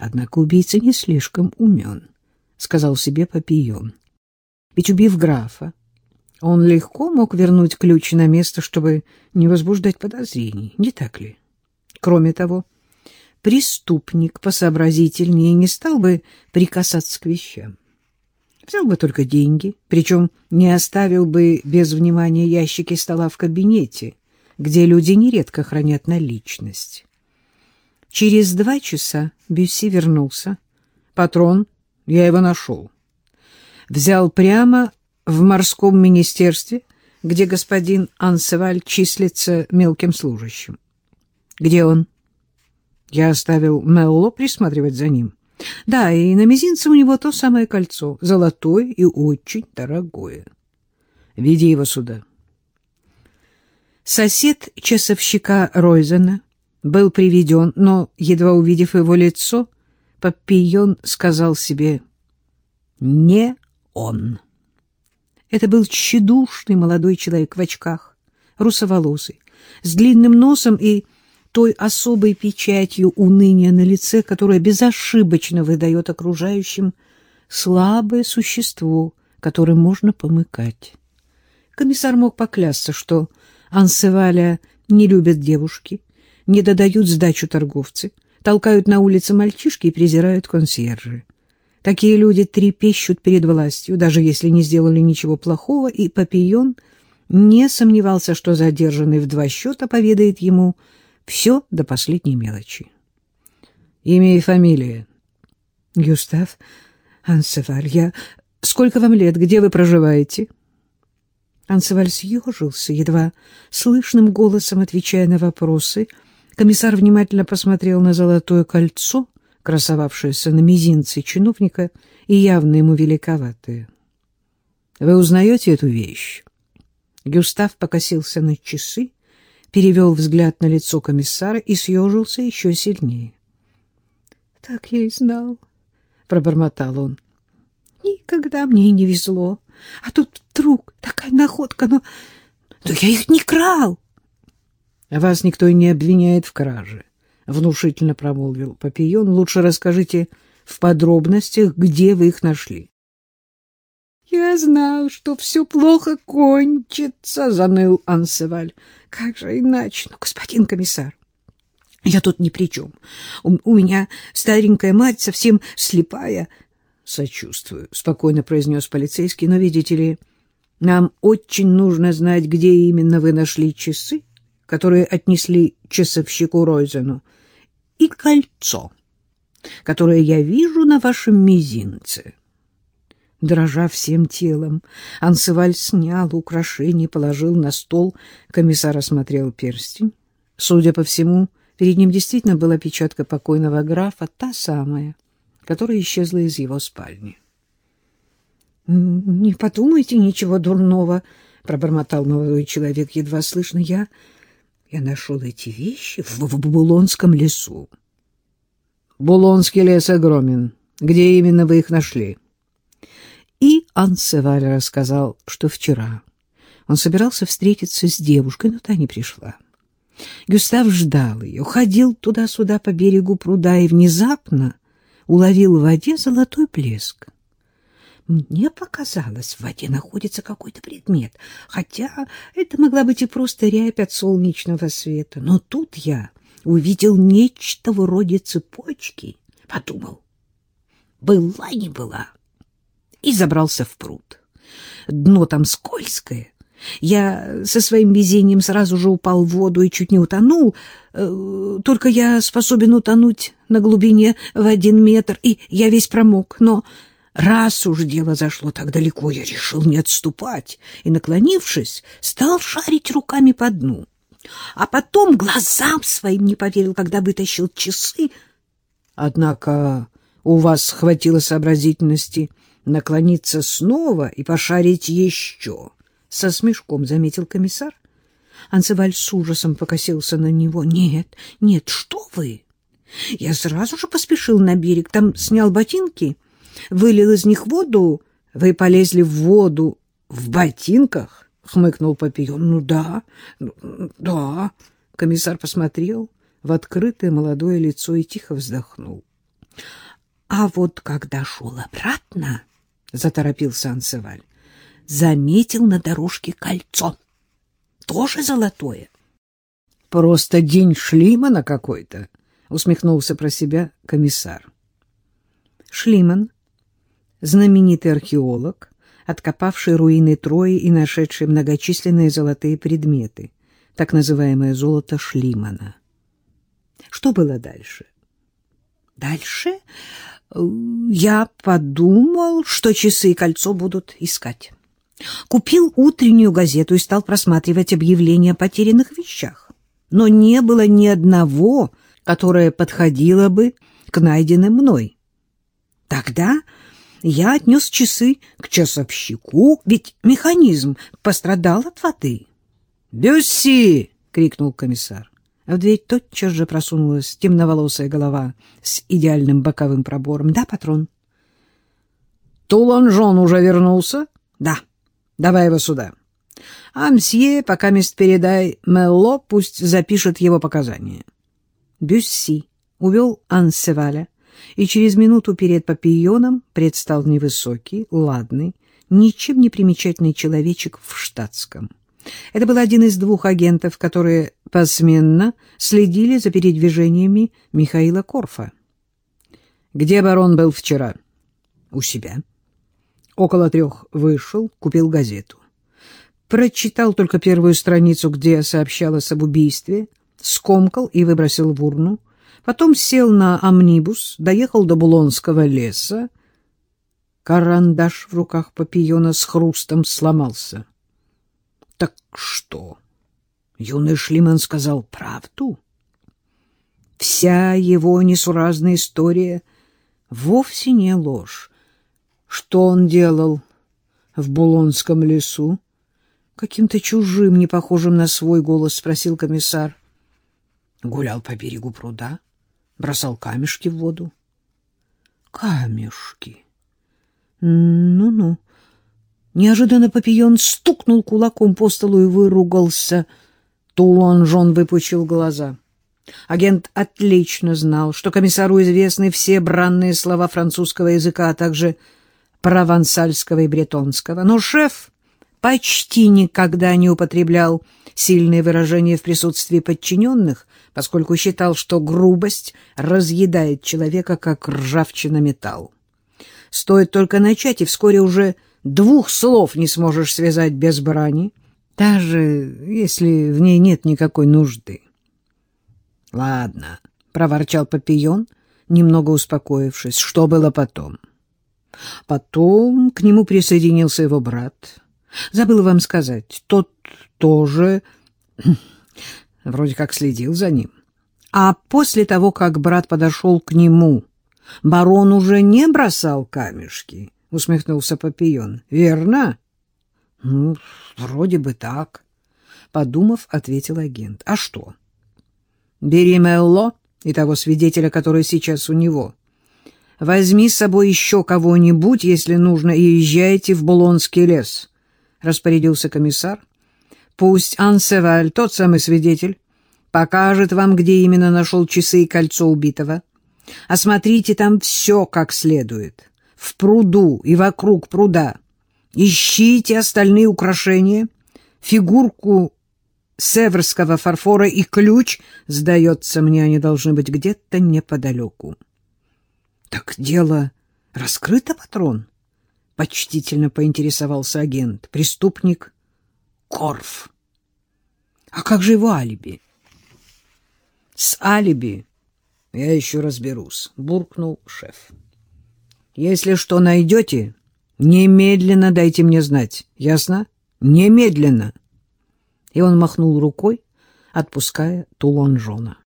Однако убийца не слишком умен, — сказал себе Папион. Ведь, убив графа, он легко мог вернуть ключ на место, чтобы не возбуждать подозрений, не так ли? Кроме того, преступник посообразительнее не стал бы прикасаться к вещам. Взял бы только деньги, причем не оставил бы без внимания ящики стола в кабинете, где люди нередко хранят наличность. Через два часа Бюсси вернулся. Патрон, я его нашел. Взял прямо в морском министерстве, где господин Ансеваль числится мелким служащим. Где он? Я оставил Мелло присматривать за ним. Да, и на мизинце у него то самое кольцо, золотое и очень дорогое. Веди его сюда. Сосед часовщика Ройзена был приведен, но, едва увидев его лицо, Папийон сказал себе «Не он». Это был тщедушный молодой человек в очках, русоволосый, с длинным носом и той особой печатью уныния на лице, которая безошибочно выдает окружающим слабое существо, которым можно помыкать. Комиссар мог поклясться, что Ансеваля не любят девушки, не додают сдачу торговцы, толкают на улице мальчишки и презирают консьержи. Такие люди трепещут перед властью, даже если не сделали ничего плохого, и Папион не сомневался, что задержанный в два счета поведает ему все до последней мелочи. Имя и фамилия. Гюстав Ансеваль. Я... Сколько вам лет? Где вы проживаете? Ансеваль съежился, едва слышным голосом отвечая на вопросы — Комиссар внимательно посмотрел на золотое кольцо, красовавшееся на мизинце чиновника, и явно ему великоватое. — Вы узнаете эту вещь? Гюстав покосился на часы, перевел взгляд на лицо комиссара и съежился еще сильнее. — Так я и знал, — пробормотал он. — Никогда мне и не везло. А тут вдруг такая находка, но... Но я их не крал. — Вас никто и не обвиняет в краже, — внушительно промолвил Папион. — Лучше расскажите в подробностях, где вы их нашли. — Я знал, что все плохо кончится, — заныл Ансеваль. — Как же иначе? Ну, господин комиссар, я тут ни при чем. У, у меня старенькая мать, совсем слепая. — Сочувствую, — спокойно произнес полицейский, — но, видите ли, нам очень нужно знать, где именно вы нашли часы которые отнесли часовщику Ройзену, и кольцо, которое я вижу на вашем мизинце. Дрожа всем телом, Ансеваль снял украшение, положил на стол. Комиссар осмотрел перстень. Судя по всему, перед ним действительно была печатка покойного графа, та самая, которая исчезла из его спальни. — Не подумайте ничего дурного, — пробормотал молодой человек, едва слышно. — Я я нашел эти вещи в, в Булонском лесу. Булонский лес огромен. Где именно вы их нашли? И Ансеваль рассказал, что вчера он собирался встретиться с девушкой, но та не пришла. Гюстав ждал ее, ходил туда-сюда по берегу пруда и внезапно уловил в воде золотой блеск. Мне показалось, в воде находится какой-то предмет, хотя это могла быть и просто рябь от солнечного света. Но тут я увидел нечто вроде цепочки, подумал, была не была, и забрался в пруд. Дно там скользкое. Я со своим везением сразу же упал в воду и чуть не утонул. Э, только я способен утонуть на глубине в один метр, и я весь промок, но Раз уж дело зашло так далеко, я решил не отступать и, наклонившись, стал шарить руками по дну. А потом глазам своим не поверил, когда вытащил часы. Однако у вас хватило сообразительности наклониться снова и пошарить еще, — со смешком заметил комиссар. Ансеваль с ужасом покосился на него. — Нет, нет, что вы! Я сразу же поспешил на берег, там снял ботинки — вылил из них воду. Вы полезли в воду в ботинках? — хмыкнул Папион. — Ну да, ну, да. Комиссар посмотрел в открытое молодое лицо и тихо вздохнул. А вот когда шел обратно, — заторопился Ансеваль, — заметил на дорожке кольцо. Тоже золотое. — Просто день Шлимана какой-то, — усмехнулся про себя комиссар. Шлиман, знаменитый археолог, откопавший руины Трои и нашедший многочисленные золотые предметы, так называемое золото Шлимана. Что было дальше? Дальше э, я подумал, что часы и кольцо будут искать. Купил утреннюю газету и стал просматривать объявления о потерянных вещах. Но не было ни одного, которое подходило бы к найденным мной. Тогда я отнес часы к часовщику, ведь механизм пострадал от воды. «Бюсси!» — крикнул комиссар. А в дверь тотчас же просунулась темноволосая голова с идеальным боковым пробором. «Да, патрон?» «Туланжон уже вернулся?» «Да. Давай его сюда. А мсье, пока мест передай Мелло, пусть запишет его показания». Бюсси увел Ансеваля, и через минуту перед папильоном предстал невысокий, ладный, ничем не примечательный человечек в штатском. Это был один из двух агентов, которые посменно следили за передвижениями Михаила Корфа. «Где барон был вчера?» «У себя». Около трех вышел, купил газету. Прочитал только первую страницу, где сообщалось об убийстве, скомкал и выбросил в урну. Потом сел на амнибус, доехал до Булонского леса. Карандаш в руках Папиона с хрустом сломался. Так что? Юный Шлиман сказал правду? Вся его несуразная история вовсе не ложь. Что он делал в Булонском лесу? Каким-то чужим, не похожим на свой голос, спросил комиссар. Гулял по берегу пруда, бросал камешки в воду. Камешки. Ну-ну. Неожиданно Папион стукнул кулаком по столу и выругался. Тулон-Жон выпучил глаза. Агент отлично знал, что комиссару известны все бранные слова французского языка, а также провансальского и бретонского. Но шеф почти никогда не употреблял сильные выражения в присутствии подчиненных, поскольку считал, что грубость разъедает человека, как ржавчина металл. Стоит только начать, и вскоре уже двух слов не сможешь связать без брани, даже если в ней нет никакой нужды. — Ладно, — проворчал Папион, немного успокоившись. Что было потом? Потом к нему присоединился его брат. Забыл вам сказать, тот тоже вроде как следил за ним. А после того, как брат подошел к нему, барон уже не бросал камешки, — усмехнулся Папион. — Верно? — Ну, вроде бы так, — подумав, ответил агент. — А что? — Бери Мелло и того свидетеля, который сейчас у него. Возьми с собой еще кого-нибудь, если нужно, и езжайте в Булонский лес, — распорядился комиссар. — Пусть Ансеваль, тот самый свидетель, покажет вам, где именно нашел часы и кольцо убитого. Осмотрите там все как следует в пруду и вокруг пруда. Ищите остальные украшения, фигурку северского фарфора и ключ, сдается мне, они должны быть где-то неподалеку. — Так дело раскрыто, патрон? — почтительно поинтересовался агент. — Преступник Корф. — А как же его алиби? — С алиби я еще разберусь, — буркнул шеф. Если что найдете, немедленно дайте мне знать. Ясно? Немедленно. И он махнул рукой, отпуская Тулонжона.